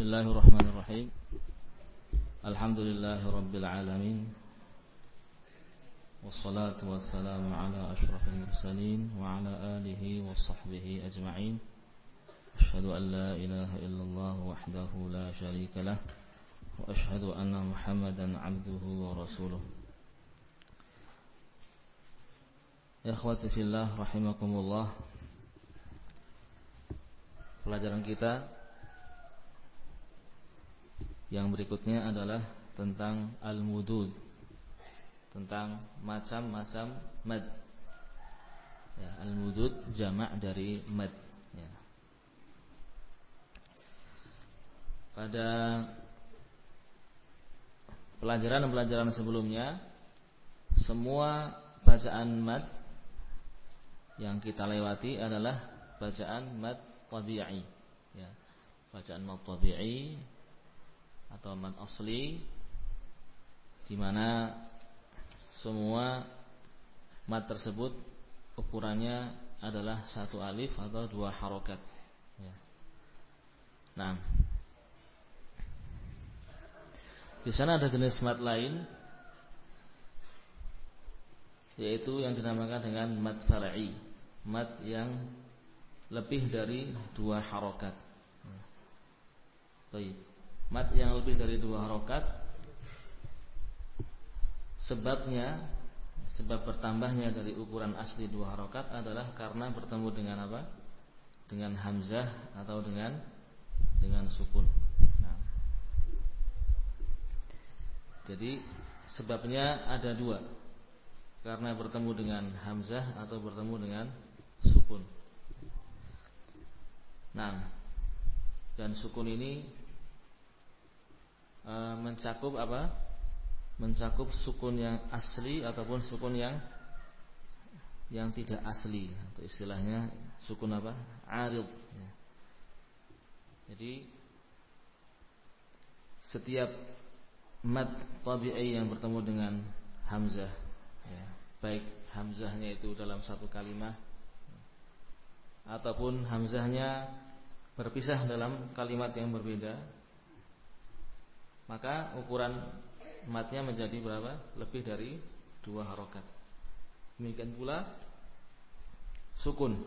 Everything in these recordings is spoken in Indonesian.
Bismillahirrahmanirrahim Alhamdulillahi Rabbil Alamin Wassalatu wassalamu ala ashrafil mursalin Wa ala alihi wa sahbihi ajma'in Ashadu an la ilaha illallah wahdahu la sharika lah Wa ashadu anna muhammadan abduhu wa rasuluh Ikhwati fillah rahimakumullah Pelajaran kita Pelajaran kita yang berikutnya adalah tentang al-mudud. Tentang macam-macam mad. Ya, al-mudud jamak dari mad ya. pada pelajaran-pelajaran sebelumnya semua bacaan mad yang kita lewati adalah bacaan mad tabi'i ya. Bacaan mad tabi'i atau mad asli di mana semua mad tersebut ukurannya adalah satu alif atau dua harokat. Ya. Nah, di sana ada jenis mad lain, yaitu yang dinamakan dengan mad far'i, mad yang lebih dari dua harokat. Baik mat yang lebih dari dua harokat sebabnya sebab bertambahnya dari ukuran asli dua harokat adalah karena bertemu dengan apa? Dengan hamzah atau dengan dengan sukun. Nah. jadi sebabnya ada dua. Karena bertemu dengan hamzah atau bertemu dengan sukun. Nah. Dan sukun ini e, mencakup apa? Mencakup sukun yang asli ataupun sukun yang yang tidak asli atau istilahnya sukun apa? Arid. Ya. Jadi setiap mad tabi'i yang bertemu dengan hamzah ya, baik hamzahnya itu dalam satu kalimat ataupun hamzahnya berpisah dalam kalimat yang berbeda maka ukuran matnya menjadi berapa? Lebih dari dua harokat. Demikian pula sukun,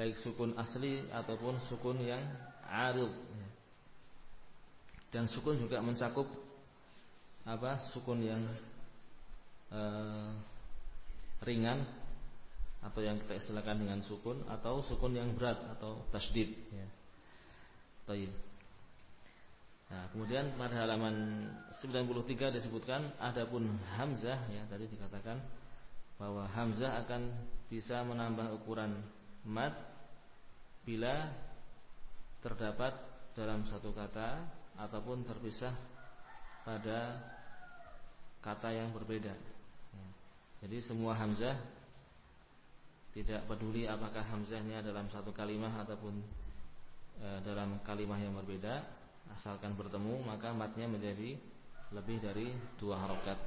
baik sukun asli ataupun sukun yang aril. Dan sukun juga mencakup apa? Sukun yang eh, ringan atau yang kita istilahkan dengan sukun atau sukun yang berat atau tasdid. Ya. Kemudian pada halaman 93 disebutkan adapun hamzah ya tadi dikatakan bahwa hamzah akan bisa menambah ukuran mad bila terdapat dalam satu kata ataupun terpisah pada kata yang berbeda. Ya. Jadi semua hamzah tidak peduli apakah hamzahnya dalam satu kalimat ataupun e, dalam kalimat yang berbeda asalkan bertemu maka matnya menjadi lebih dari dua harokat.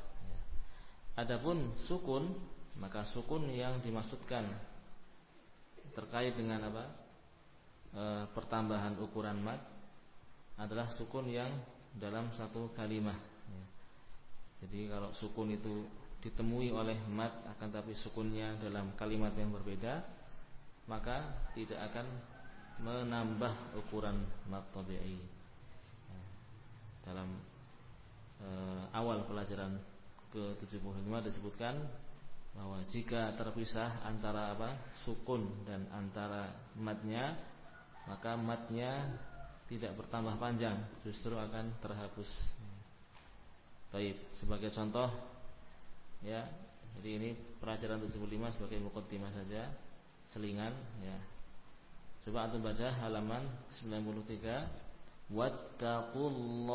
Adapun sukun maka sukun yang dimaksudkan terkait dengan apa e, pertambahan ukuran mat adalah sukun yang dalam satu kalimat. Ya. Jadi kalau sukun itu ditemui oleh mat akan tapi sukunnya dalam kalimat yang berbeda maka tidak akan menambah ukuran mat tabi'i dalam e, awal pelajaran ke-75 disebutkan bahwa jika terpisah antara apa sukun dan antara matnya maka matnya tidak bertambah panjang justru akan terhapus. Taib. Sebagai contoh ya jadi ini pelajaran 75 sebagai mukaddimah saja selingan ya. Coba antum baca halaman 93 wattaqullaha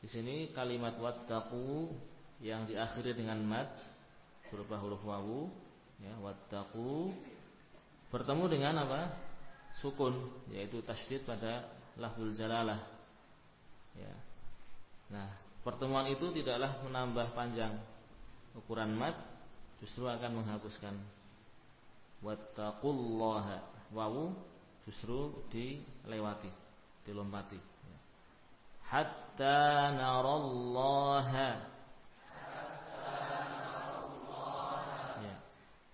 Di sini kalimat wattaqu yang diakhiri dengan mad berupa huruf wawu ya wattaqu bertemu dengan apa? sukun yaitu tasydid pada lafzul jalalah. Ya. Nah, pertemuan itu tidaklah menambah panjang ukuran mad justru akan menghapuskan wattaqullaha wawu justru dilewati, dilompati. Hatta narallaha. Ya.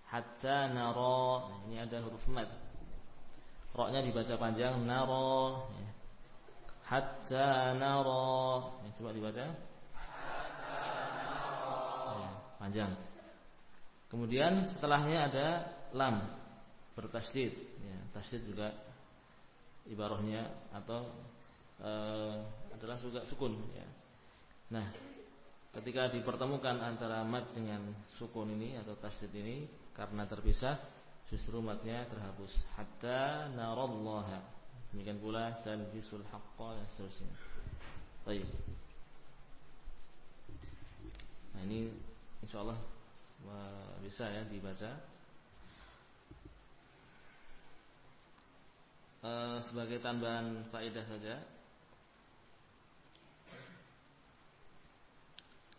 Hatta nara. Nah, ini ada huruf mad. Roknya dibaca panjang naro. Ya. Hatta nara. Ya, coba dibaca. Ya, panjang. Kemudian setelahnya ada lam bertasdid. Ya, tasdid juga ibarahnya atau e, adalah juga sukun. Ya. Nah, ketika dipertemukan antara mat dengan sukun ini atau tasdid ini karena terpisah, justru matnya terhapus. Hatta narallaha. Demikian pula dan bisul haqqa dan seterusnya. Baik. Nah ini insyaallah bisa ya dibaca e, sebagai tambahan faedah saja.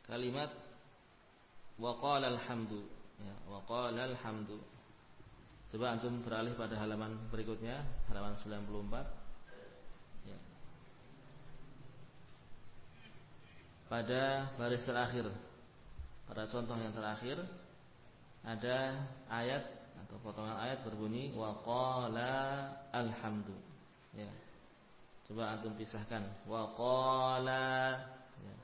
Kalimat waqala alhamdu. Ya waqala alhamdu. Coba antum beralih pada halaman berikutnya halaman 94 ya. pada baris terakhir pada contoh yang terakhir ada ayat atau potongan ayat berbunyi wa qala alhamdu. Ya. Coba antum pisahkan wa qala ya.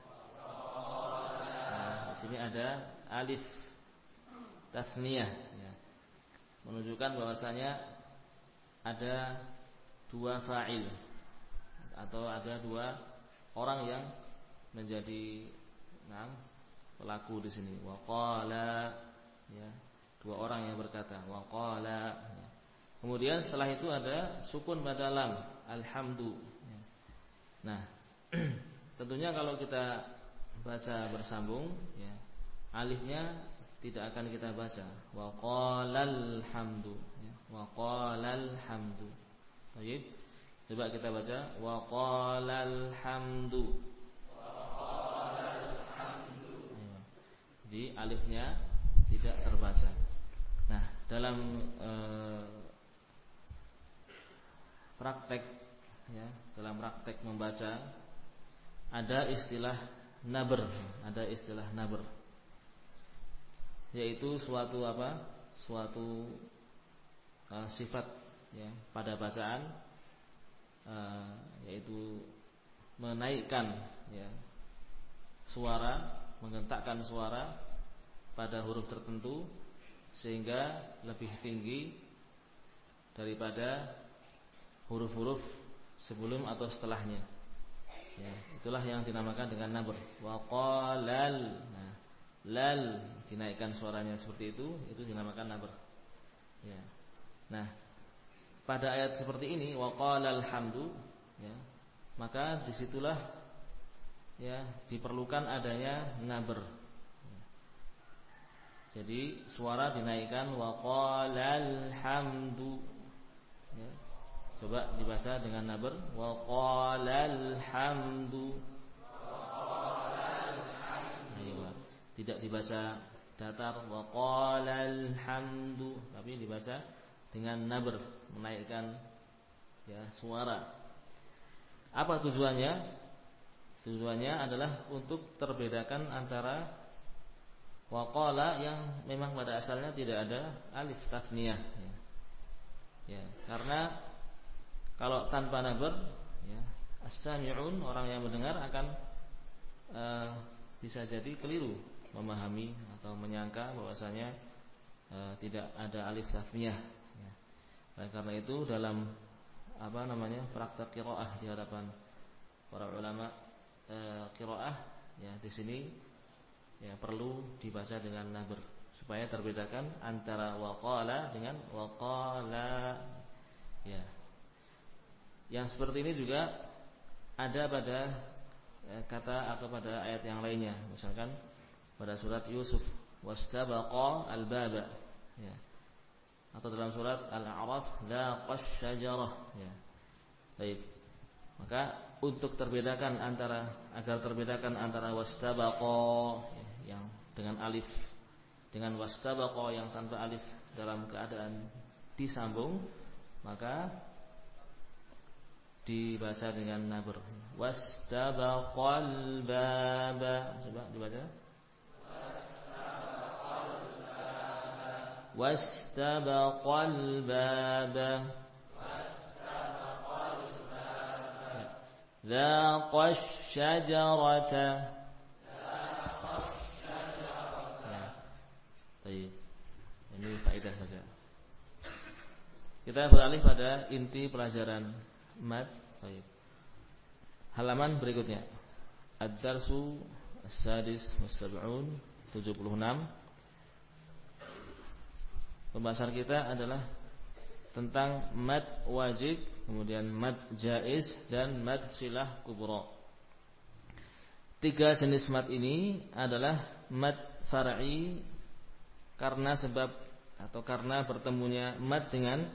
Nah, di sini ada alif tasniyah ya. Menunjukkan bahwasanya ada dua fa'il atau ada dua orang yang menjadi nah, pelaku di sini. Waqala ya, dua orang yang berkata waqala. Kemudian setelah itu ada sukun pada lam, alhamdu. Nah, tentunya kalau kita baca bersambung, ya, alifnya tidak akan kita baca. Waqalal hamdu. Ya. Waqalal hamdu. Baik. Coba kita baca waqalal hamdu. di alifnya tidak terbaca. Nah, dalam e, praktek ya, dalam praktek membaca ada istilah naber, ada istilah naber. Yaitu suatu apa? Suatu e, sifat ya pada bacaan e, yaitu menaikkan ya suara menghentakkan suara pada huruf tertentu sehingga lebih tinggi daripada huruf-huruf sebelum atau setelahnya. Ya, itulah yang dinamakan dengan nabr. Wa qalal. Nah, lal dinaikkan suaranya seperti itu, itu dinamakan nabr. Ya. Nah, pada ayat seperti ini wa qalal hamdu, ya, maka di situlah ya diperlukan adanya naber. Jadi suara dinaikkan wa qalal hamdu. Ya. Coba dibaca dengan naber wa qalal hamdu. Tidak dibaca datar wa qalal hamdu, tapi dibaca dengan naber, menaikkan ya suara. Apa tujuannya? Tujuannya adalah untuk terbedakan antara waqala yang memang pada asalnya tidak ada alif tasniyah ya. ya, karena kalau tanpa nabar ya, as-sami'un orang yang mendengar akan uh, bisa jadi keliru memahami atau menyangka bahwasanya uh, tidak ada alif tasniyah ya. karena itu dalam apa namanya praktek qiraah di hadapan para ulama e, kiroah ya di sini ya perlu dibaca dengan nabr supaya terbedakan antara waqala dengan waqala. Ya. Yang seperti ini juga ada pada ya, kata atau pada ayat yang lainnya. Misalkan pada surat Yusuf wastabaqa al-baba. Ya. Atau dalam surat Al-A'raf la qasyajarah ya. Baik. Maka untuk terbedakan antara agar terbedakan antara wastabaqo yang dengan alif dengan wastabaqo yang tanpa alif dalam keadaan disambung maka dibaca dengan nabr. Wastabaqal baba. Coba dibaca. Wastabaqal baba. ذاق الشجرة Baik. Ini faedah saja. Kita beralih pada inti pelajaran mad. Halaman berikutnya. Ad-darsu as-sadis mustab'un 76. Pembahasan kita adalah tentang mad wajib, kemudian mad jaiz dan mad silah kubra. Tiga jenis mad ini adalah mad far'i karena sebab atau karena bertemunya mad dengan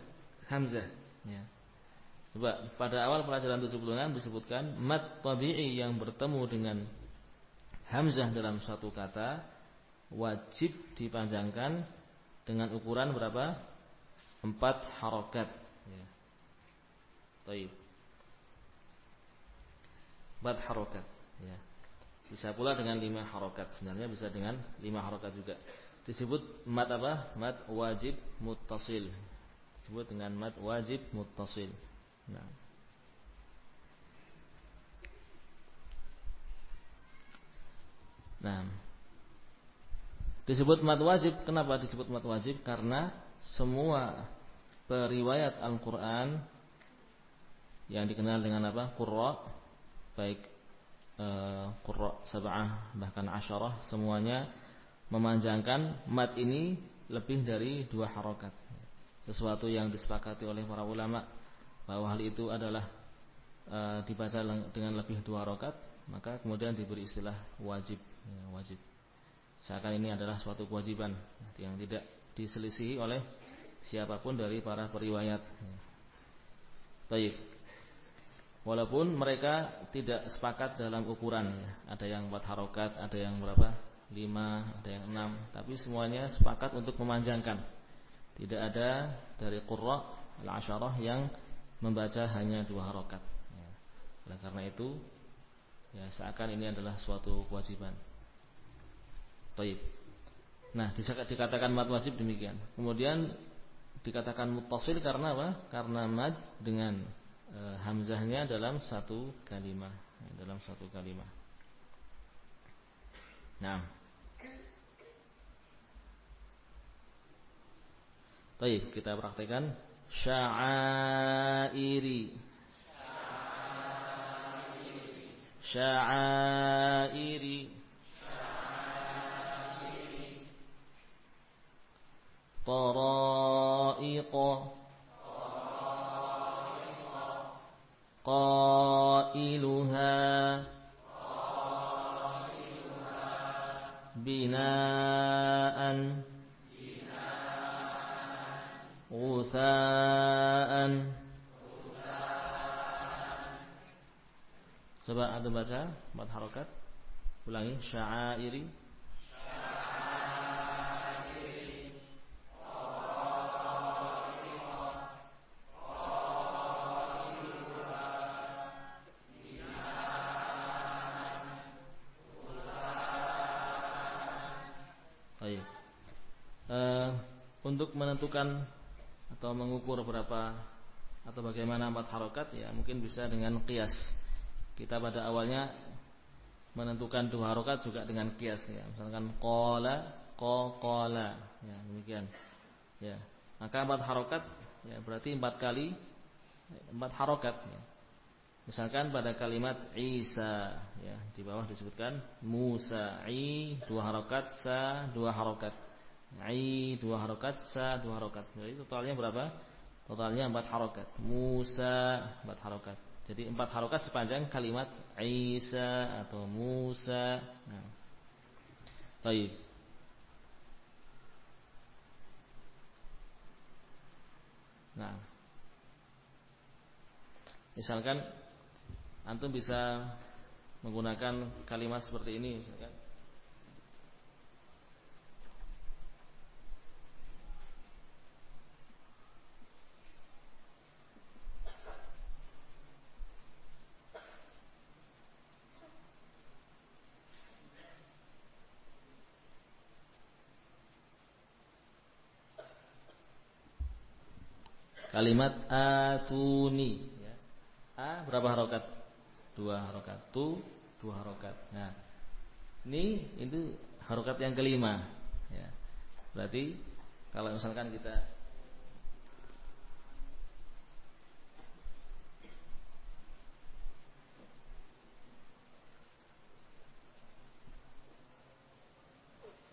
hamzah. Ya. Sebab pada awal pelajaran 76 disebutkan mad tabi'i yang bertemu dengan hamzah dalam satu kata wajib dipanjangkan dengan ukuran berapa? Empat harokat. Ya. Taib. Empat harokat. Ya. Bisa pula dengan lima harokat. Sebenarnya bisa dengan lima harokat juga. Disebut mat apa? Mat wajib muttasil. Disebut dengan mat wajib muttasil. Nah. Nah. Disebut mat wajib. Kenapa disebut mat wajib? Karena semua periwayat Al-Quran yang dikenal dengan apa? Qurra baik uh, Qurra sab'ah bahkan asyarah semuanya memanjangkan mat ini lebih dari dua harokat sesuatu yang disepakati oleh para ulama bahwa hal itu adalah e, dibaca dengan lebih dua harokat maka kemudian diberi istilah wajib ya, wajib seakan ini adalah suatu kewajiban yang tidak diselisihi oleh siapa pun dari para periwayat Taib Walaupun mereka tidak sepakat dalam ukuran ya. Ada yang empat harokat, ada yang berapa? Lima, ada yang enam, tapi semuanya sepakat untuk memanjangkan. Tidak ada dari Qurra al-Asyarah yang membaca hanya dua harokat. Ya. Oleh karena itu, ya seakan ini adalah suatu kewajiban. Taib. Nah, dikatakan mad wajib demikian. Kemudian dikatakan mutasil karena apa? Karena mad dengan e, hamzahnya dalam satu kalimat, dalam satu kalimat. Nah. Baik, kita praktekan. sya'airi. Sya'airi. Taraiqa. Qailuha. Qailuha. Binaan. غثاء Coba ada baca empat harokat Ulangi Sya'airi untuk menentukan atau mengukur berapa atau bagaimana empat harokat ya mungkin bisa dengan kias. Kita pada awalnya menentukan dua harokat juga dengan kias ya. Misalkan kola, ko kola, ya demikian. Ya, maka empat harokat ya berarti empat kali empat harokat. Ya. Misalkan pada kalimat Isa ya di bawah disebutkan Musa i dua harokat sa dua harokat Ai dua harokat, sa dua harokat. Jadi totalnya berapa? Totalnya empat harokat. Musa empat harokat. Jadi empat harokat sepanjang kalimat Isa atau Musa. Nah. Baik. Nah. Misalkan antum bisa menggunakan kalimat seperti ini misalkan Kalimat atuni. Ya. A berapa harokat? Dua harokat. Tu dua harokat. Nah, ini itu harokat yang kelima. Ya. Berarti kalau misalkan kita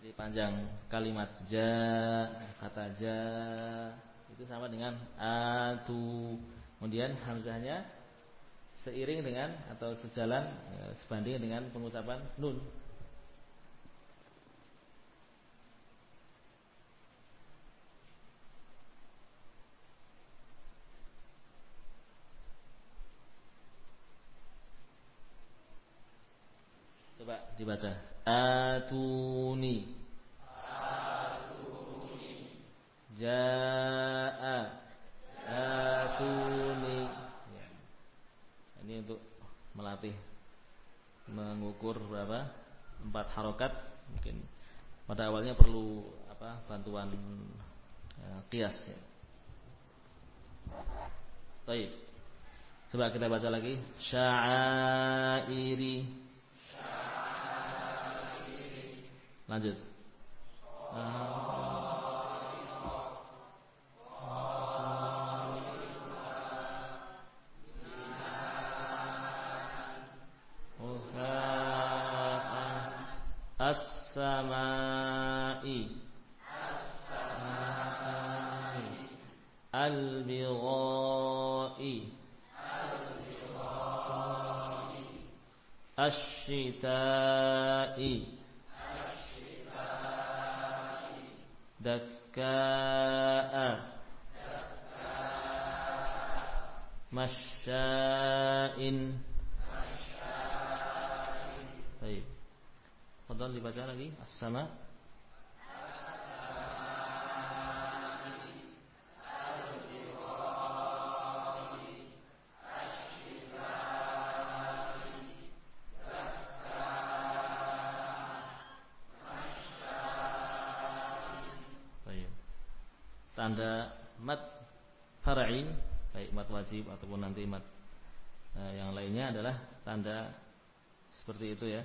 di panjang kalimat ja kata ja itu sama dengan atu kemudian hamzahnya seiring dengan atau sejalan ya, sebanding dengan pengucapan nun Coba dibaca. Atuni. Atuni. Jaa. Atuni. Ya. Ini untuk melatih mengukur berapa? Empat harokat mungkin pada awalnya perlu apa bantuan ya, kias ya. Baik. Coba kita baca lagi. Sya'airi Lanjut. As-samai Ash-shita'i دكاء مشاء طيب تفضل dibaca lagi as-sama Tanda seperti itu ya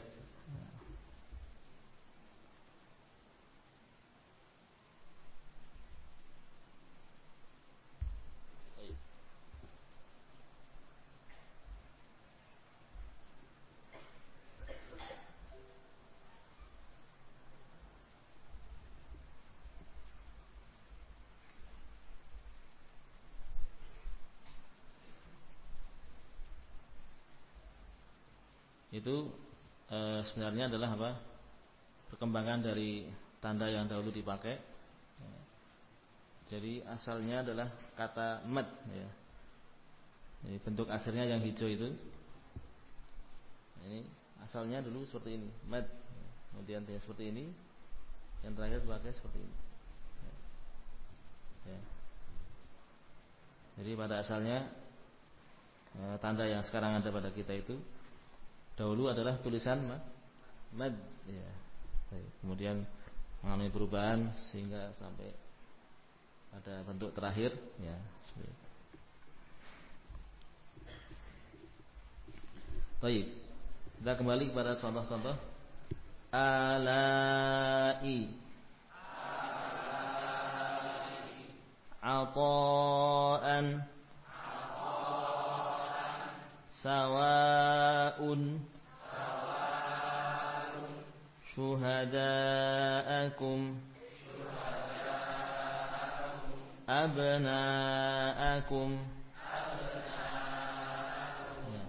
itu e, sebenarnya adalah apa? Perkembangan dari tanda yang dahulu dipakai. Jadi asalnya adalah kata mat ya. Jadi bentuk akhirnya yang hijau itu. Ini asalnya dulu seperti ini, mat. Kemudian dia seperti ini. Yang terakhir dipakai seperti ini. Ya. Jadi pada asalnya e, tanda yang sekarang ada pada kita itu dahulu adalah tulisan mad ya. Kemudian mengalami perubahan sehingga sampai pada bentuk terakhir ya. Baik. Kita kembali kepada contoh-contoh alai Ata'an Sawa'un شهداءكم أبناءكم ya.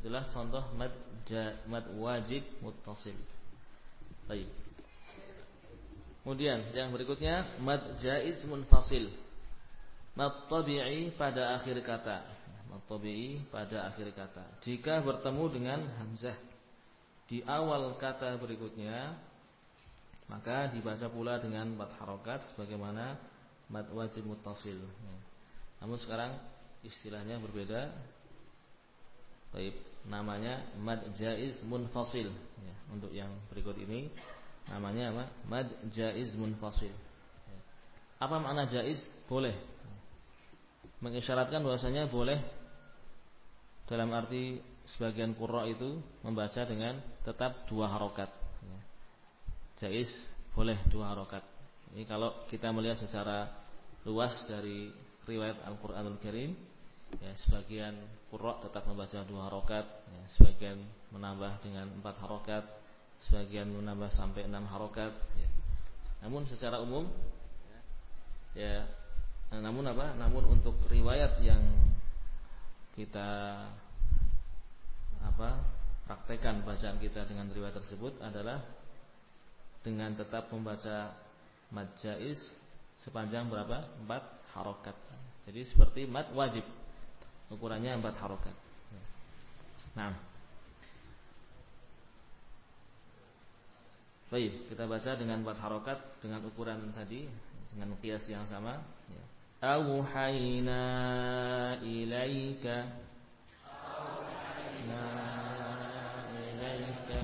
Itulah contoh mad, ja, mad wajib muttasil Baik Kemudian yang berikutnya Mad jaiz munfasil Mad tabi'i pada akhir kata Mad tabi'i pada akhir kata Jika bertemu dengan Hamzah di awal kata berikutnya maka dibaca pula dengan empat harokat sebagaimana mad wajib muttasil. Ya. Namun sekarang istilahnya berbeda. Baik, namanya mad jaiz munfasil. Ya, untuk yang berikut ini namanya apa? Mad jaiz munfasil. Ya. Apa makna jaiz? Boleh. mengisyaratkan bahwasanya boleh dalam arti sebagian qurra itu membaca dengan tetap dua harokat. Jais boleh dua harokat. Ini kalau kita melihat secara luas dari riwayat Al-Quranul Karim, ya, sebagian qurra tetap membaca dua harokat, ya, sebagian menambah dengan empat harokat, sebagian menambah sampai enam harokat. Ya. Namun secara umum, ya namun apa? Namun untuk riwayat yang kita apa? praktekkan bacaan kita dengan riwayat tersebut adalah dengan tetap membaca mad sepanjang berapa? Empat harokat. Jadi seperti mad wajib. Ukurannya empat harokat. Nah. Baik, kita baca dengan empat harokat dengan ukuran tadi dengan kias yang sama. Ya. أوحينا إليك. أوحينا إليك.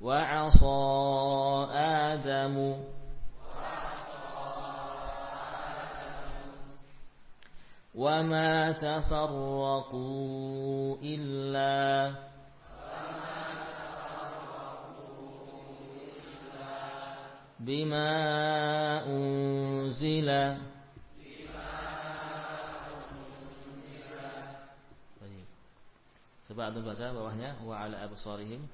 وعصى آدم. وما تفرقوا إلا. بما أنزل. Antum baca bawahnya wa ala absarihim.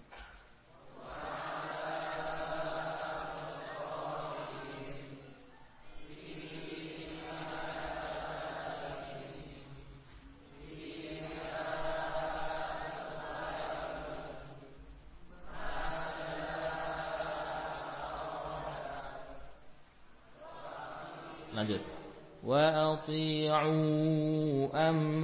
Lanjut. Wa ati'u amri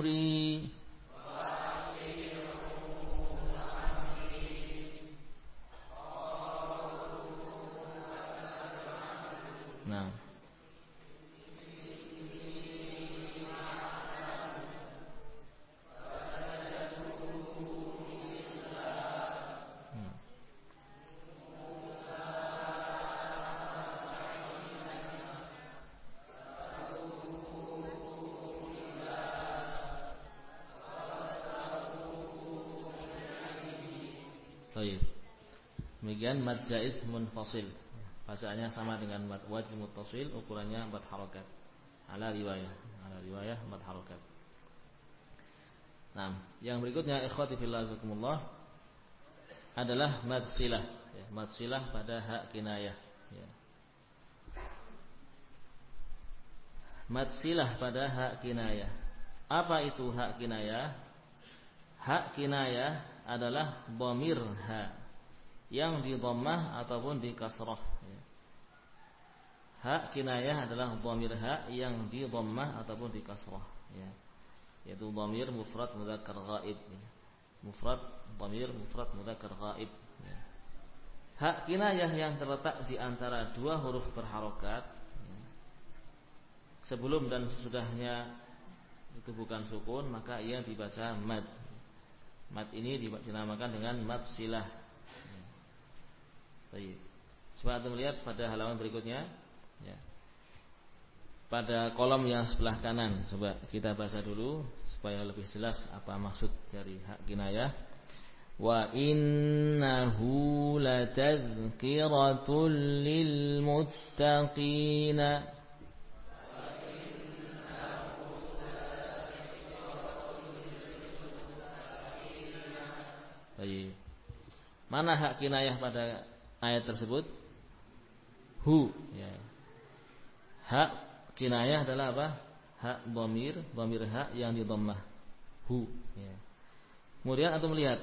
Demikian mad jaiz munfasil. Bacaannya sama dengan mad wajib muttasil, ukurannya 4 harokat. Ala riwayah, ala riwayah 4 harokat. Nah, yang berikutnya ikhwati fillah adalah mad silah, ya, mad silah pada hak kinayah, ya. Mad silah pada hak kinayah. Apa itu hak kinayah? Hak kinayah adalah bomir hak yang di dhammah ataupun di kasrah. Ya. Hak kinayah adalah dhamir hak yang di dhammah ataupun di kasrah. Ya. Yaitu dhamir mufrad mudzakkar ghaib. Ya. Mufrad dhamir mufrad mudzakkar ghaib. Ya. Hak kinayah yang terletak di antara dua huruf berharokat ya. sebelum dan sesudahnya itu bukan sukun maka ia dibaca mad. Mad ini dinamakan dengan mad silah Baik. Coba anda melihat pada halaman berikutnya. Ya. Pada kolom yang sebelah kanan, coba kita baca dulu supaya lebih jelas apa maksud dari hak kinayah. Wa innahu latadzkiratul lil muttaqina. Baik. Mana hak kinayah pada ayat tersebut hu ya. Hak kinayah adalah apa? Hak bomir, bomir hak yang di dhammah. Hu ya. Kemudian atau melihat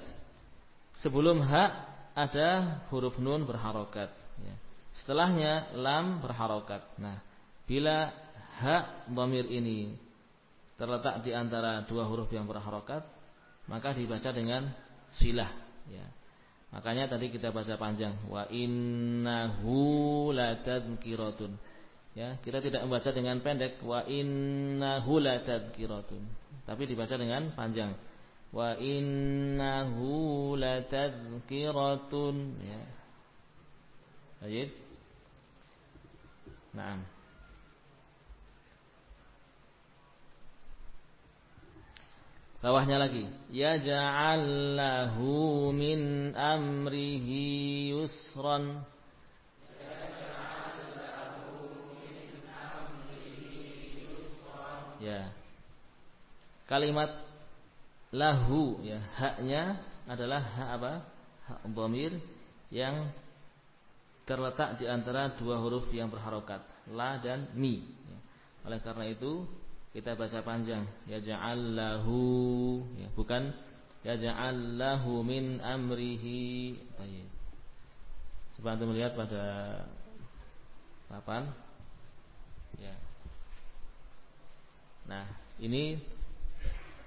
sebelum hak ada huruf nun berharokat ya. Setelahnya lam berharokat. Nah, bila hak bomir ini terletak di antara dua huruf yang berharokat, maka dibaca dengan silah ya. Makanya tadi kita baca panjang wa innahu latadzkiratun. Ya, kita tidak membaca dengan pendek wa innahu latadzkiratun. Tapi dibaca dengan panjang. Wa innahu latadzkiratun ya. Baik. Naam. Bawahnya lagi. Ya ja'allahu min amrihi yusran. Ya. Kalimat lahu ya, haknya adalah hak apa? Hak dhamir yang terletak di antara dua huruf yang berharokat, la dan mi. Ya. Oleh karena itu kita baca panjang. Ya ja'allahu ya bukan? Ya ja'allahu min amrihi. Tayyib seperti melihat pada papan ya. Nah ini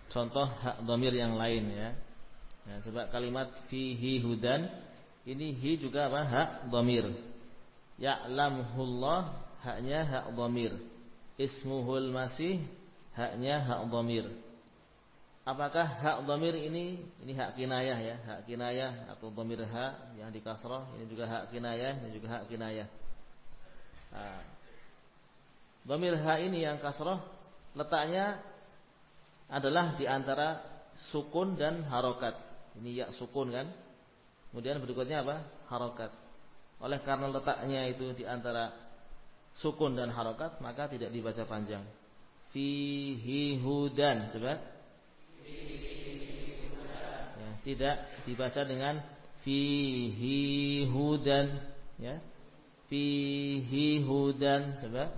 contoh hak domir yang lain ya. Nah, coba kalimat fihi hudan. Ini hi juga apa? Hak domir ya'lamhullah haknya hak domir ismuhul masih haknya hak dhamir. Apakah hak dhamir ini ini hak kinayah ya, hak kinayah atau dhamir hak yang di kasrah, ini juga hak kinayah, ini juga hak kinayah. Nah, dhamir hak ini yang kasrah letaknya adalah di antara sukun dan harokat. Ini ya sukun kan. Kemudian berikutnya apa? Harokat. Oleh karena letaknya itu di antara sukun dan harokat maka tidak dibaca panjang. Fihi hudan, coba. Ya, tidak dibaca dengan fihi hudan, ya. Fihi hudan, coba.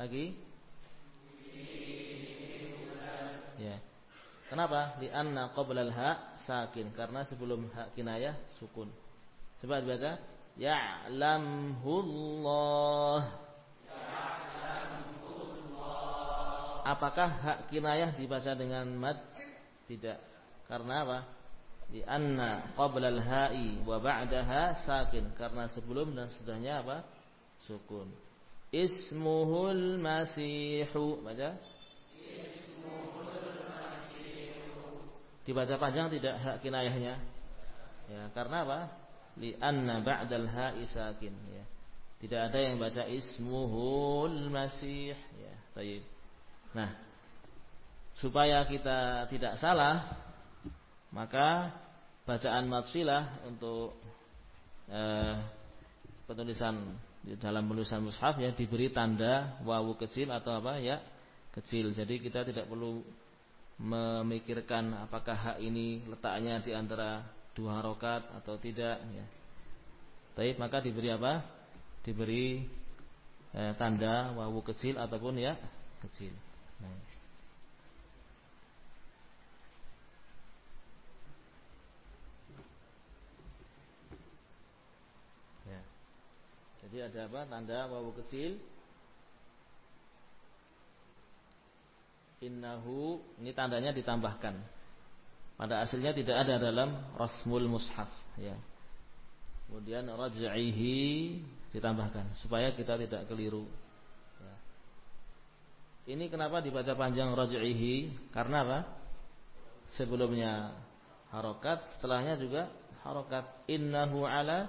Lagi. Ya. Kenapa? Di anna qabla al-ha sakin karena sebelum hak kinayah sukun. Coba dibaca ya'lamhullah Apakah hak kinayah dibaca dengan mad? Tidak. Karena apa? Di anna qabla al-ha'i wa ba'daha sakin. Karena sebelum dan sesudahnya apa? Sukun. Ismuhul masihu. Baca. Ismuhul masihu. Dibaca panjang tidak hak kinayahnya? Ya, karena apa? Li'anna ba'dal ha'i sakin ya. Tidak ada yang baca ismuhul masih ya. Baik. Nah, supaya kita tidak salah maka bacaan matsilah untuk eh, penulisan di dalam penulisan mushaf ya diberi tanda wawu kecil atau apa ya kecil. Jadi kita tidak perlu memikirkan apakah hak ini letaknya di antara dua harokat atau tidak ya. Tapi maka diberi apa? Diberi eh, tanda wawu kecil ataupun ya kecil. Nah. Ya. Jadi ada apa? Tanda wawu kecil. Innahu ini tandanya ditambahkan pada aslinya tidak ada dalam rasmul mushaf ya. Kemudian raj'ihi ditambahkan supaya kita tidak keliru. Ya. Ini kenapa dibaca panjang raj'ihi? Karena apa? Sebelumnya harokat, setelahnya juga harokat. Innahu ala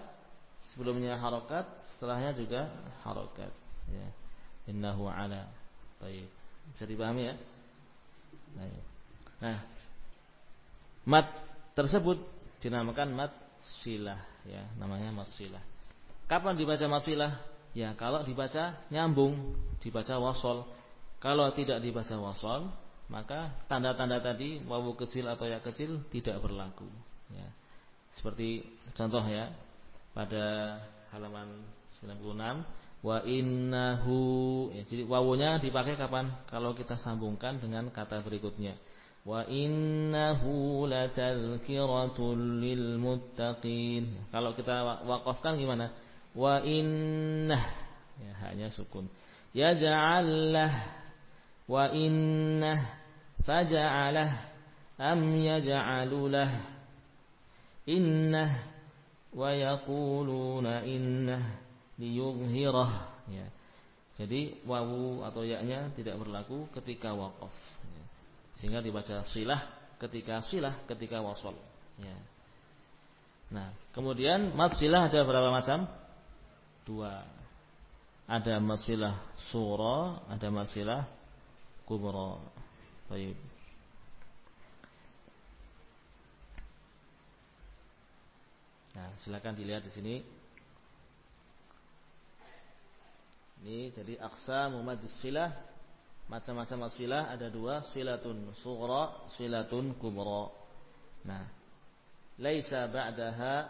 sebelumnya harokat, setelahnya juga harokat. Ya. Innahu ala. Baik. Bisa dipahami ya? Baik. Nah, mat tersebut dinamakan mat silah ya namanya mat silah. Kapan dibaca mat silah? Ya kalau dibaca nyambung dibaca wasol. Kalau tidak dibaca wasol maka tanda-tanda tadi wawu kecil atau ya kecil tidak berlaku ya. Seperti contoh ya pada halaman 96 wa innahu ya, jadi wawunya dipakai kapan? Kalau kita sambungkan dengan kata berikutnya Latadhkiratul lil muttaqin. Kalau kita wakafkan gimana? Innah ya hanya sukun. Wa innah faja'alah am yaj'alulah innah wa yaquluna innah liyuzhirah ya. Jadi wawu atau yaknya tidak berlaku ketika wakaf. Sehingga dibaca silah ketika silah ketika wasol. Ya. Nah, kemudian mat silah ada berapa macam? Dua. Ada masilah sura, ada masilah kubra. Baik. Nah, silakan dilihat di sini. Ini jadi aksa mumadis silah macam-macam silah ada dua. Silatun sughra silatun kubra. Nah. Laisa ba'daha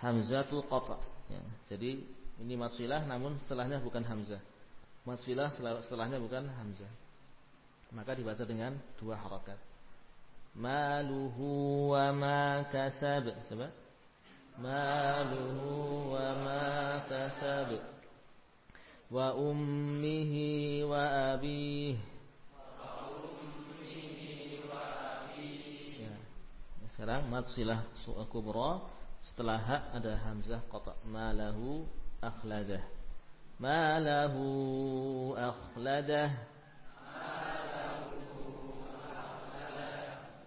hamzatul qata. Ya, jadi ini masilah namun setelahnya bukan hamzah. Masilah setelahnya bukan hamzah. Maka dibaca dengan dua harakat. Maluhu wa ma kasab. Sebab maluhu wa ma kasab wa abih ya. sekarang mat silah kubra. Setelah hak ada hamzah qata. Malahu akhladah. Malahu akhladah.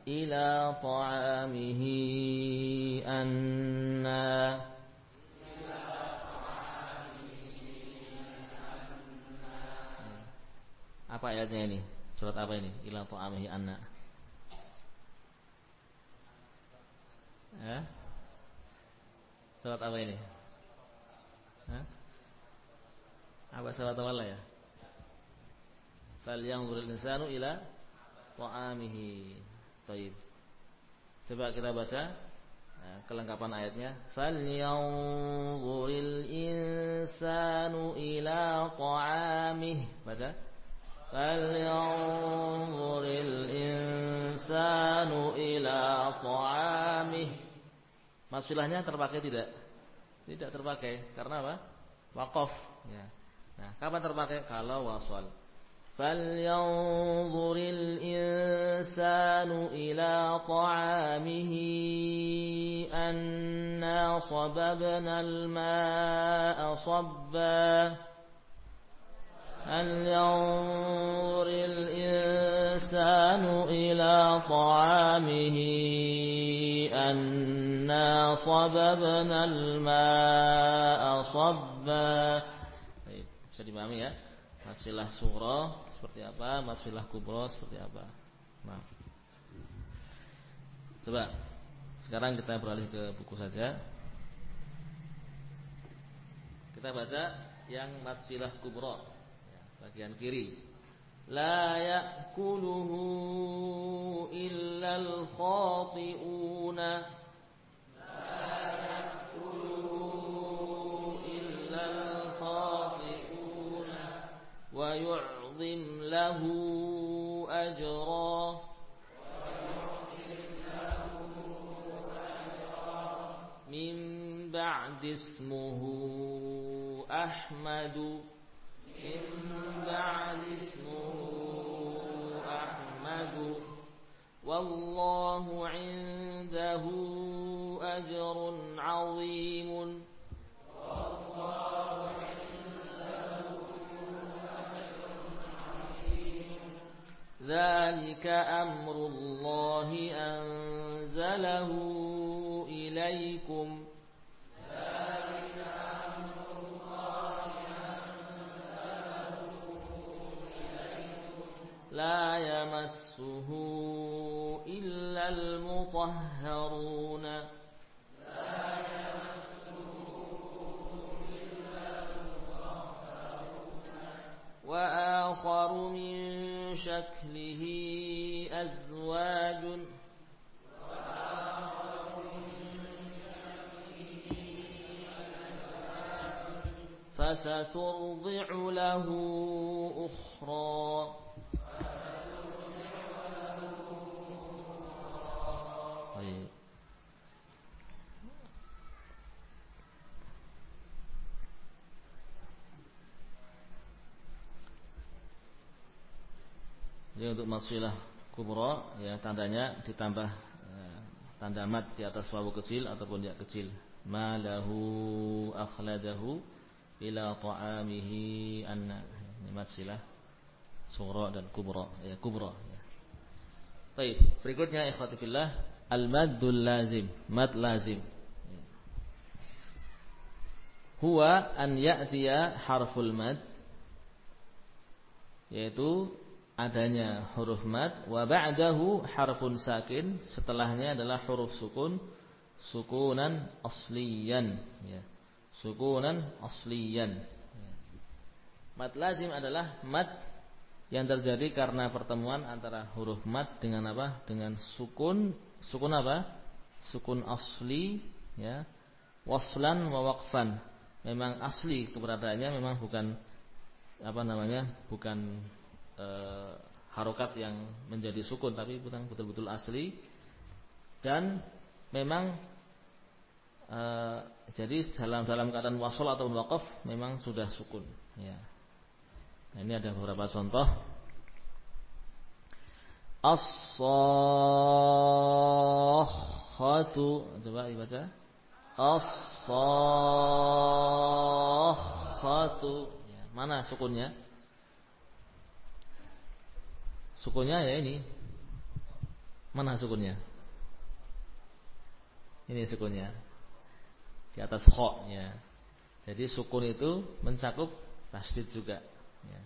Ila ta'amihi anna Apa ayatnya ini? Surat apa ini? Ila ta'amihi anna. Ya? Surat apa ini? Hah? Apa surat awal ya? Fal yanzurul insanu ila ta'amihi. Baik. Coba kita baca nah, kelengkapan ayatnya. Fal yanzuril insanu ila ta'amihi. Baca. فلينظر الإنسان إلى طعامه Masilahnya terpakai tidak? Tidak terpakai. Karena apa? Wakaf. Ya. Nah, kapan terpakai? Kalau wasal. فلينظر الإنسان إلى طعامه أنا صببنا الماء صبا هل ينظر الإنسان إلى طعامه أنا صببنا الماء صبا bisa dipahami ya masilah surah seperti apa masilah kubro seperti apa nah. coba sekarang kita beralih ke buku saja kita baca yang masilah kubro bagian kiri la ya'kuluhu illa al-khati'una la ya'kuluhu illa al-khati'una wa yu'zim lahu ajra من بعد اسمه أحمد والله عنده أجر عظيم. ذلك أمر الله أنزله إليكم. ذلك أمر الله أنزله إليكم. لا يمسه مطهرون لا وآخر من شكله أزواج. فسترضع له أخرى فسترضع له أخرى. Jadi untuk masilah kubra ya tandanya ditambah eh, tanda mat di atas wawu kecil ataupun ya kecil. Malahu akhladahu ila ta'amihi anna. Ini masilah sughra dan kubra ya kubra ya. Baik, berikutnya ikhwati fillah al-maddul lazim, mad lazim. Huwa an ya'tiya harful mad yaitu adanya huruf mat wa ba'dahu harfun sakin setelahnya adalah huruf sukun sukunan asliyan ya. Sukunan asliyan. Ya. mat lazim adalah mat yang terjadi karena pertemuan antara huruf mat dengan apa? Dengan sukun. Sukun apa? Sukun asli ya. Waslan wa waqfan. Memang asli keberadaannya memang bukan apa namanya? Bukan e, harokat yang menjadi sukun tapi bukan betul-betul asli. Dan memang e, jadi dalam dalam keadaan wasol atau wakaf memang sudah sukun ya. Nah, ini ada beberapa contoh. As-sakhatu coba dibaca. As-sakhatu Mana sukunnya? Sukunnya ya ini. Mana sukunnya? Ini sukunnya. Di atas kho ya. Jadi sukun itu mencakup tasdid juga ya.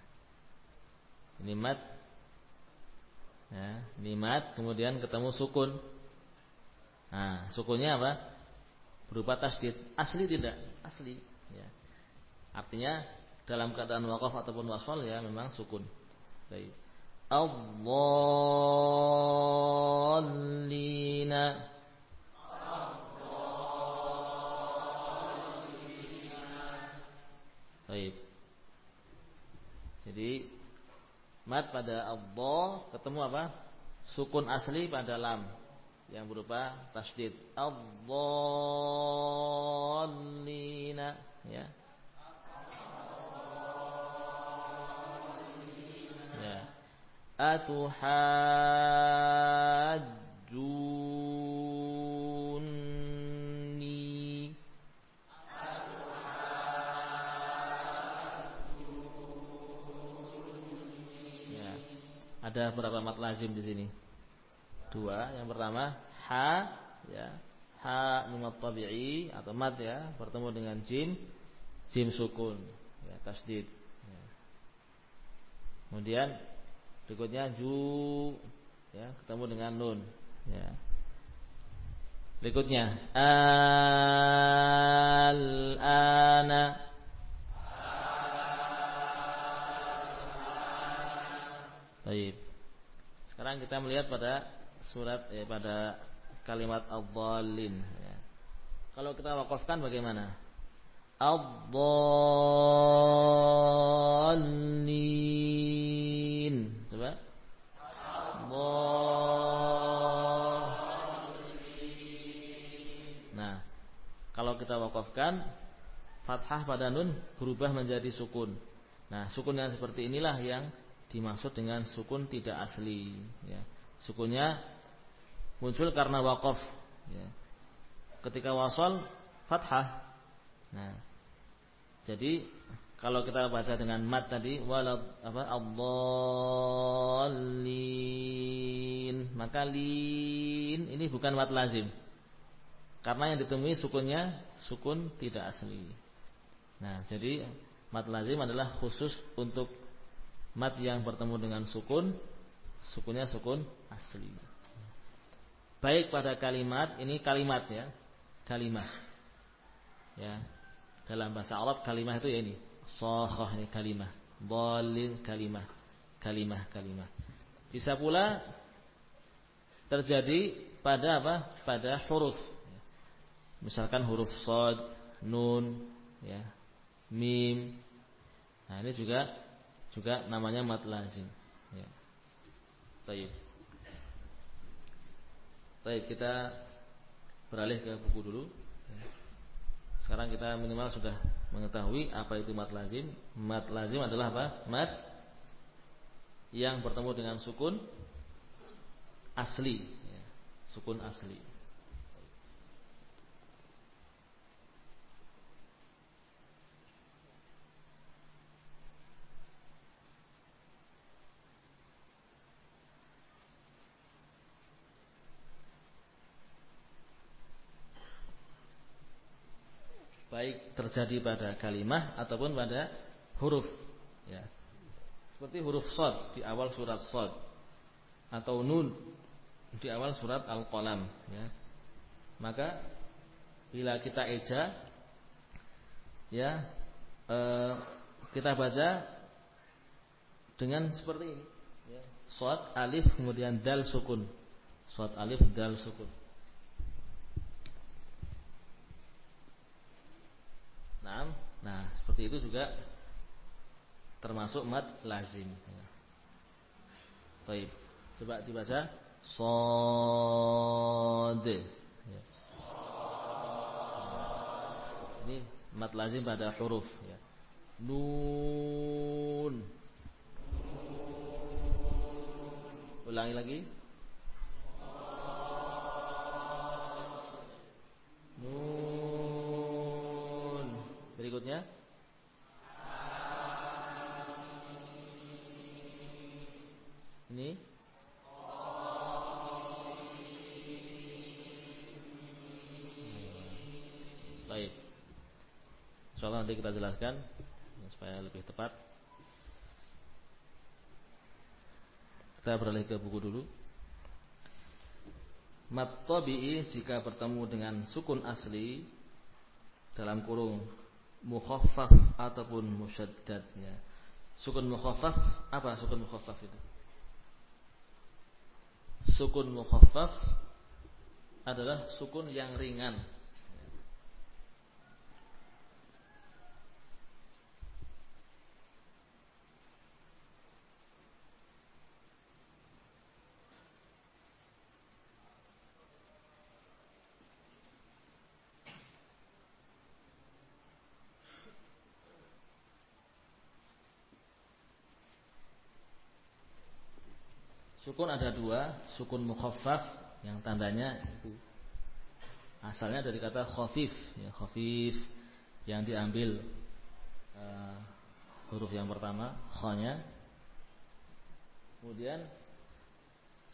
Ini mat ya, ini mat kemudian ketemu sukun. Nah, sukunnya apa? Berupa tasdid. Asli tidak? Asli ya. Artinya dalam keadaan wakaf ataupun wasfal ya memang sukun. Baik. Ad-dhallina Baik. Jadi mat pada Allah ketemu apa? Sukun asli pada lam yang berupa tasdid. Ad-dhallina ya. Atuhajjuni ya. Ada berapa mat lazim di sini. Dua yang pertama ha ya. Ha nimat tabi'i atau mat ya. Bertemu dengan jim jim sukun ya tasdid ya. kemudian Berikutnya ju ya, ketemu dengan nun ya. Berikutnya al-ana Baik. Sekarang kita melihat pada surat eh, pada kalimat ad-dallin ya. Kalau kita wakafkan bagaimana? Ad-dallin kita wakafkan fathah pada nun berubah menjadi sukun. Nah, sukun yang seperti inilah yang dimaksud dengan sukun tidak asli. Ya. Sukunnya muncul karena wakaf. Ya. Ketika wasol fathah. Nah, jadi kalau kita baca dengan mat tadi walad apa allin maka lin ini bukan mat lazim. Karena yang ditemui sukunnya sukun tidak asli. Nah, jadi mat lazim adalah khusus untuk mat yang bertemu dengan sukun, sukunnya sukun asli. Baik pada kalimat, ini kalimat ya, kalimat. Ya. Dalam bahasa Arab kalimat itu ya ini, Sokhah ini kalimah. Bolin kalimah. Kalimah kalimah. Bisa pula terjadi pada apa? Pada huruf. Misalkan huruf sod, nun, ya, mim. Nah ini juga juga namanya mat lazim. Ya. Baik. Baik kita beralih ke buku dulu. Sekarang kita minimal sudah mengetahui apa itu mat lazim. Mat lazim adalah apa? Mat yang bertemu dengan sukun asli, ya. sukun asli. baik terjadi pada kalimah ataupun pada huruf ya. seperti huruf sod di awal surat sod atau nun di awal surat al-qalam ya. Maka bila kita eja ya eh, kita baca dengan seperti ini ya. Sod alif kemudian dal sukun. Sod alif dal sukun. Nah, nah seperti itu juga termasuk mad lazim. Baik, coba dibaca sod. Ya. Ini mad lazim pada huruf. Ya. Nun. Ulangi lagi. Nun. Berikutnya. Ini. Baik. Insyaallah nanti kita jelaskan Supaya lebih tepat. Kita beralih ke buku dulu. Mat tabi'i jika bertemu dengan sukun asli Dalam kurung Mukhaffaf ataupun musyaddad ya. Sukun mukhaffaf Apa sukun mukhaffaf itu? Sukun mukhaffaf adalah sukun yang ringan. Sukun ada dua, sukun mukhaffaf yang tandanya itu asalnya dari kata khafif, ya khafif yang diambil uh, huruf yang pertama kha-nya. Kemudian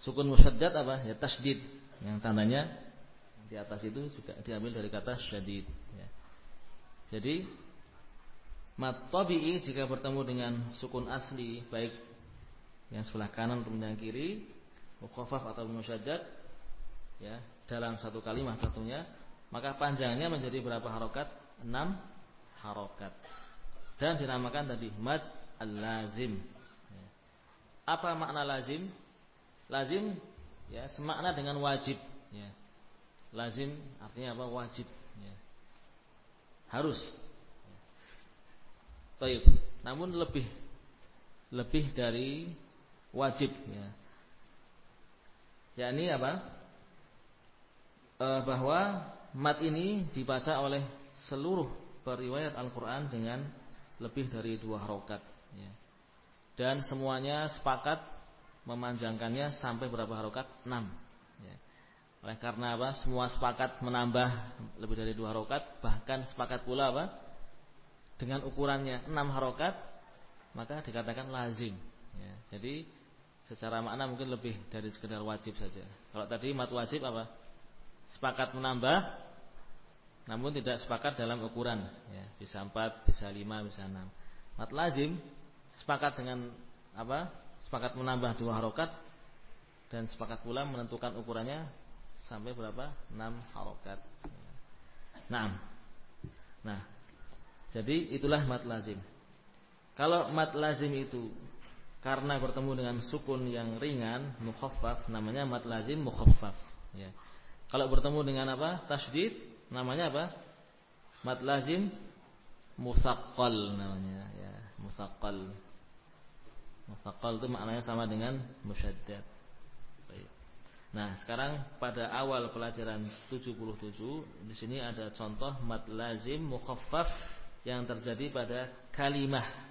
sukun musyaddad apa? Ya tasdid yang tandanya di atas itu juga diambil dari kata syadid ya. Jadi mat tabi'i jika bertemu dengan sukun asli baik yang sebelah kanan atau yang kiri mukhaffaf atau musyaddad ya dalam satu kalimat tentunya maka panjangnya menjadi berapa harokat? Enam harokat dan dinamakan tadi mad al-lazim ya. apa makna lazim? lazim ya semakna dengan wajib ya. lazim artinya apa? wajib ya. harus ya. namun lebih lebih dari wajib ya. yakni apa e, bahwa mat ini dibaca oleh seluruh periwayat Al-Quran dengan lebih dari dua harokat ya. dan semuanya sepakat memanjangkannya sampai berapa harokat? Enam ya. oleh karena apa semua sepakat menambah lebih dari dua harokat bahkan sepakat pula apa dengan ukurannya enam harokat maka dikatakan lazim ya. jadi secara makna mungkin lebih dari sekedar wajib saja. Kalau tadi mat wajib apa? Sepakat menambah namun tidak sepakat dalam ukuran ya, bisa 4, bisa 5, bisa 6. Mat lazim sepakat dengan apa? Sepakat menambah dua harokat dan sepakat pula menentukan ukurannya sampai berapa? 6 harokat. Nah, nah, jadi itulah mat lazim. Kalau mat lazim itu karena bertemu dengan sukun yang ringan mukhaffaf namanya mat lazim mukhaffaf ya. Kalau bertemu dengan apa? tasydid namanya apa? Mat lazim musaqqal namanya ya, musaqqal. Musaqqal itu maknanya sama dengan musyaddad. Nah, sekarang pada awal pelajaran 77 di sini ada contoh mat lazim mukhaffaf yang terjadi pada kalimah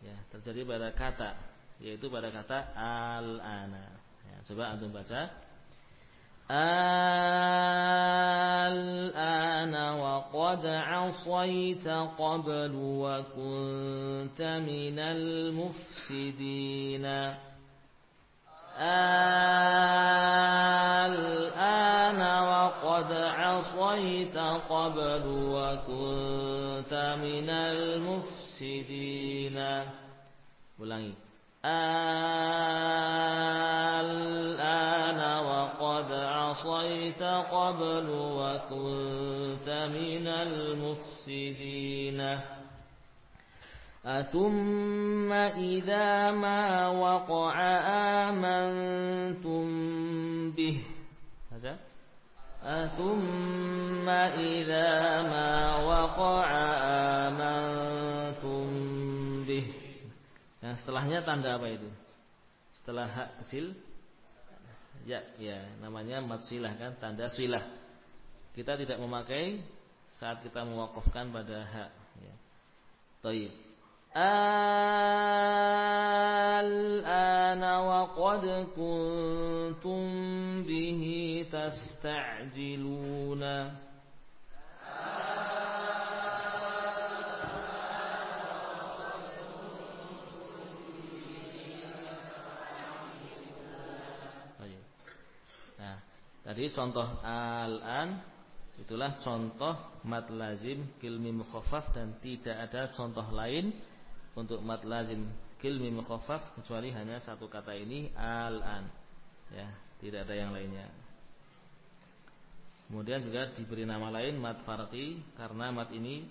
ya terjadi pada kata yaitu pada kata al-ana. Ya, coba antum baca. Al-ana wa qad 'asayta qablu wa kunta minal mufsidin al-ana wa qad 'asayta qablu wa kunta minal mufsidin Ulangi. الآن وقد عصيت قبل وكنت من المفسدين أثم إذا ما وقع آمنتم به هذا أثم إذا ما وقع آمنتم Nah setelahnya tanda apa itu? Setelah hak kecil Ya, ya namanya mat silah kan Tanda silah Kita tidak memakai saat kita mewakafkan pada hak ya. Taib الآن وقد كنتم به تستعجلون tadi contoh al-an itulah contoh mat lazim kilmi mukhaffaf dan tidak ada contoh lain untuk mat lazim kilmi mukhaffaf kecuali hanya satu kata ini al-an. Ya, tidak ada yang lainnya. Kemudian juga diberi nama lain mat farqi karena mat ini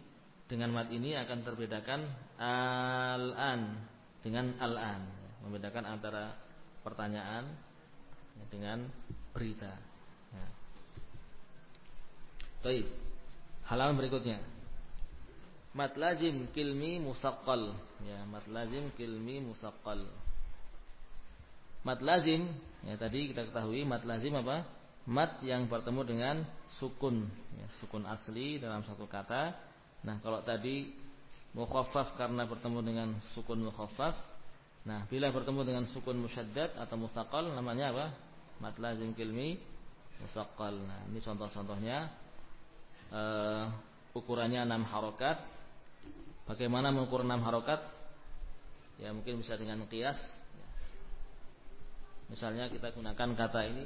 dengan mat ini akan terbedakan al-an dengan al-an, membedakan antara pertanyaan dengan berita. Baik. Halaman berikutnya. Mat lazim kilmi musaqqal. Ya, mat lazim kilmi musaqqal. Mat lazim, ya tadi kita ketahui mat lazim apa? Mat yang bertemu dengan sukun, ya, sukun asli dalam satu kata. Nah, kalau tadi mukhaffaf karena bertemu dengan sukun mukhaffaf. Nah, bila bertemu dengan sukun musyaddad atau musaqqal namanya apa? Mat lazim kilmi musaqqal. Nah, ini contoh-contohnya. Uh, ukurannya 6 harokat Bagaimana mengukur enam harokat? Ya mungkin bisa dengan kias. Misalnya kita gunakan kata ini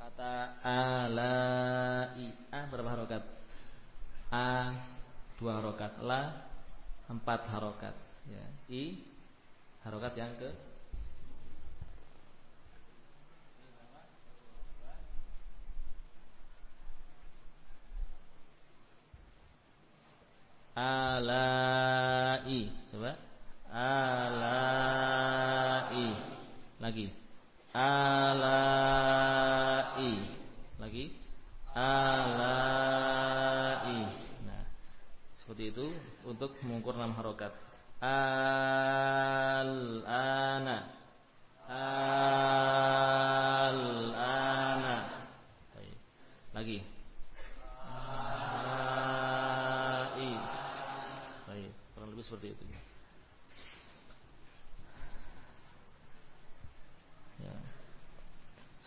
kata alai ah berapa harokat A dua harokat La empat harokat ya. I harokat yang ke? Alai Coba. Alai Lagi. Alai Lagi Alai seperti itu untuk mengukur enam harokat. Al-ana. Al-ana. Lagi. Ai Baik, kurang lebih seperti itu. Ya.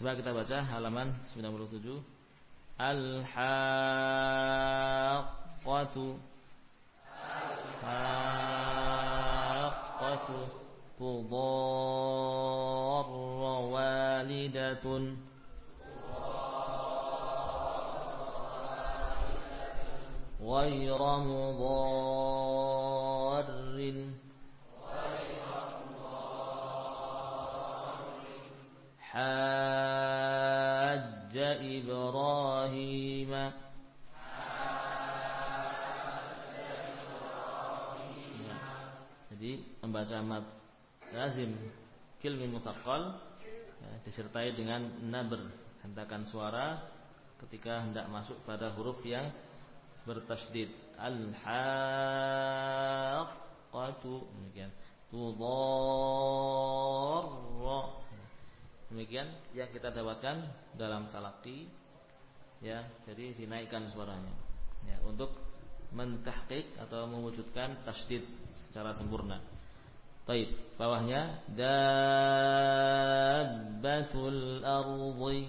Coba kita baca halaman 97 Al-haqqatu تضار والدة. غير مضار. Membaca mat lazim kilmi muthaqqal ya, disertai dengan nabr hentakan suara ketika hendak masuk pada huruf yang bertasdid al haqqatu demikian. Tudarra demikian yang kita dapatkan dalam talaki ya jadi dinaikkan suaranya ya untuk mentahqiq atau mewujudkan tasdid secara sempurna طيب فوهي دابة الأرض.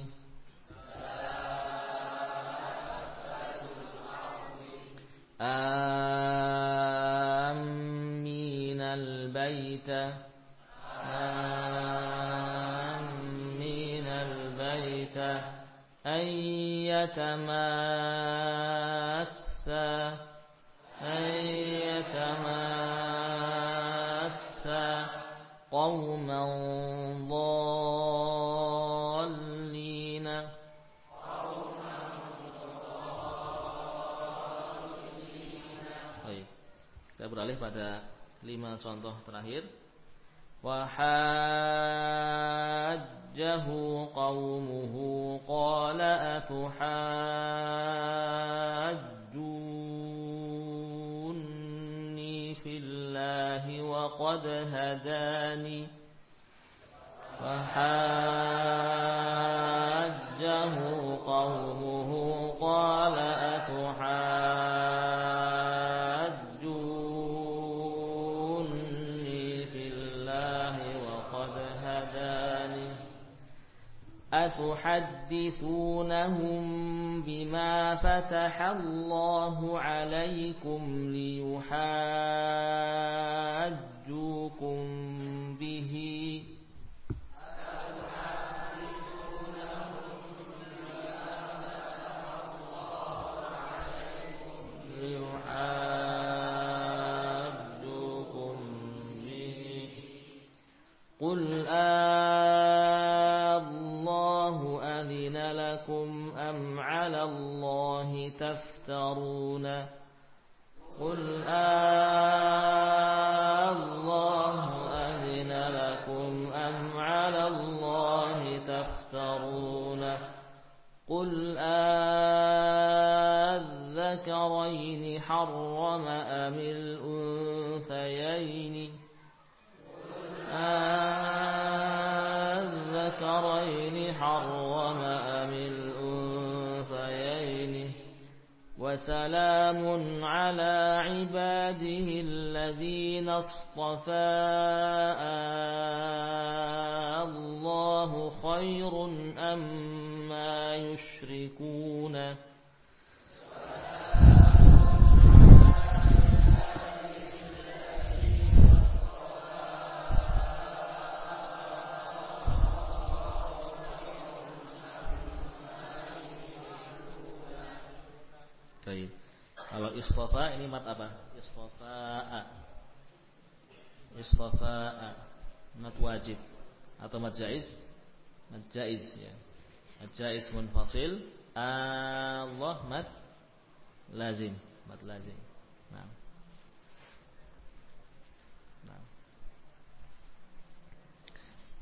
آمين البيت. آمين البيت. أن يتماسا. pada lima contoh terakhir وحاجه قومه قال أتحاجوني في الله وقد هداني وحاجه أتحدثونهم بما فتح الله عليكم ليحاجوكم تفترون قل الله أذن لكم أم على الله تفترون. قل الذكرين حرم أم الأنثيين وسلام على عباده الذين اصطفى الله خير أم ما Istofa ini mat apa? Istofa'a. Istofa'a. Mat wajib atau mat jaiz? Mat jaiz ya. Mat jaiz munfasil. Allah mat lazim. Mat lazim. Nah.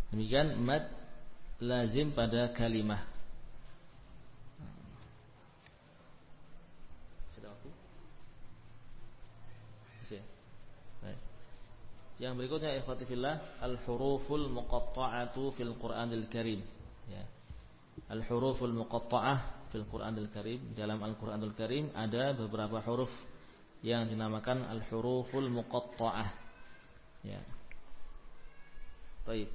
Demikian mat lazim pada kalimah. Yang berikutnya ikhwati fillah al-huruful muqatta'atu fil Qur'anil Karim. Ya. Al-huruful muqatta'ah fil Qur'anil Karim. Dalam Al-Qur'anul Karim ada beberapa huruf yang dinamakan al-huruful muqatta'ah. Ya. Baik.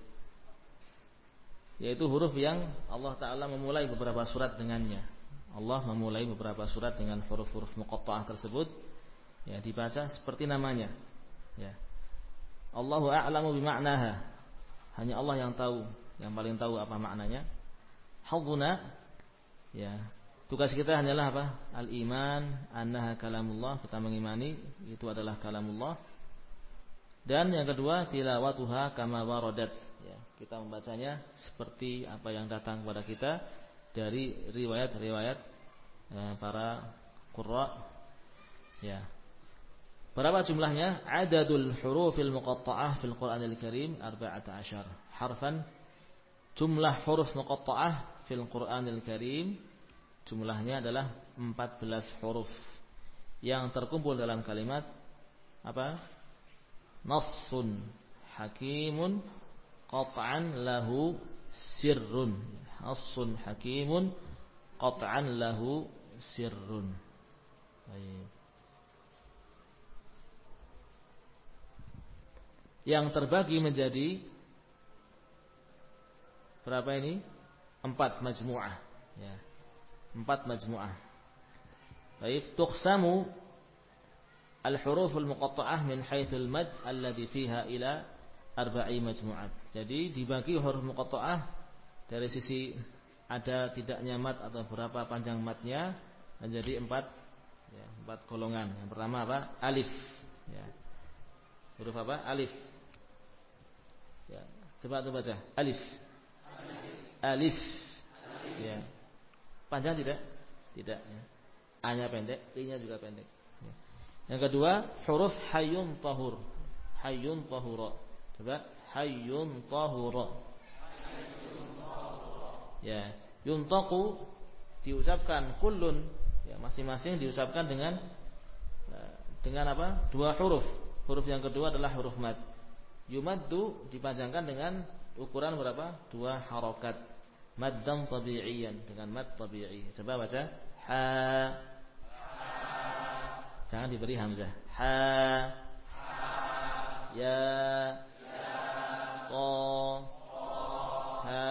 Yaitu huruf yang Allah taala memulai beberapa surat dengannya. Allah memulai beberapa surat dengan huruf-huruf muqatta'ah tersebut ya dibaca seperti namanya. Ya. Allahu a'lamu bima'naha. Hanya Allah yang tahu, yang paling tahu apa maknanya. Hadzuna ya. Tugas kita hanyalah apa? Al-iman annaha kalamullah, kita mengimani itu adalah kalamullah. Dan yang kedua tilawatuha kama waradat ya. Kita membacanya seperti apa yang datang kepada kita dari riwayat-riwayat eh, para qurra ya Berapa jumlahnya? Adadul hurufil muqatta'ah fil Qur'anil Karim 14 harfan. Jumlah huruf muqatta'ah fil Qur'anil Karim jumlahnya adalah 14 huruf yang terkumpul dalam kalimat apa? Nassun hakimun qat'an lahu sirrun. Nassun hakimun qat'an lahu sirrun. Baik. Yang terbagi menjadi berapa ini? Empat majmu'ah. Ya. Empat majmu'ah. Baik, tuqsamu al-huruful muqatta'ah min haitsul mad alladhi fiha ila arba'i majmu'at. Jadi dibagi huruf muqatta'ah dari sisi ada tidaknya mat atau berapa panjang matnya menjadi empat ya, empat golongan. Yang pertama apa? Alif. Ya. Huruf apa? Alif. Coba tuh baca. Alif. Alif. Ya. Panjang tidak? Tidak. Ya. A-nya pendek, I-nya juga pendek. Ya. Yang kedua, huruf hayyun tahur. Hayyun tahura. Coba hayyun tahura. Ya, yuntaku diucapkan kullun ya masing-masing diucapkan dengan eh, dengan apa? Dua huruf. Huruf yang kedua adalah huruf mad. Yumaddu dipanjangkan dengan ukuran berapa? Dua harokat. Maddan tabi'iyan dengan mad tabi'i. Coba baca ha. Jangan diberi hamzah. Ha. Ya. Ko. Ha.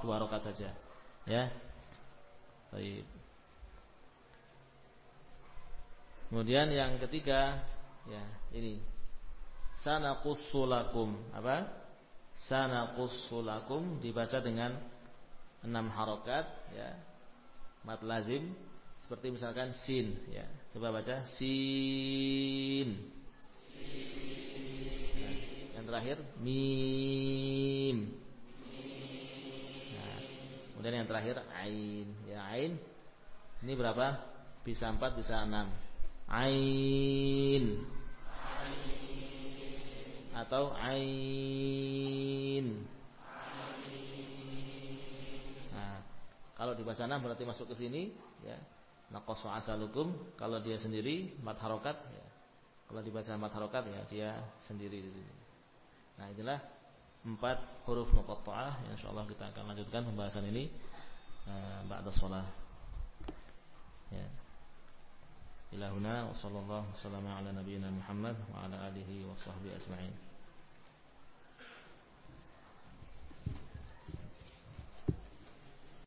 Dua rokat saja. Ya. Baik. Kemudian yang ketiga, ya, ini. Sana kusulakum Apa? Sana kusulakum dibaca dengan enam harokat, ya. Mat lazim seperti misalkan sin, ya. Coba baca sin. Nah, yang terakhir mim. Nah, kemudian yang terakhir ain. Ya, ain. Ini berapa? Bisa empat, bisa enam ain atau ain. Nah, kalau dibaca enam berarti masuk ke sini ya. Naqasu asalukum kalau dia sendiri mat harokat ya. Kalau dibaca mat harokat ya dia sendiri di sini. Nah, inilah empat huruf muqatta'ah yang insyaallah kita akan lanjutkan pembahasan ini uh, ba'da shalah. Ya. إلى هنا وصلى الله وسلم على نبينا محمد وعلى آله وصحبه أجمعين.